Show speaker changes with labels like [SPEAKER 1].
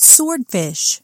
[SPEAKER 1] Swordfish.